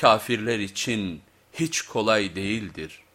kafirler için hiç kolay değildir.''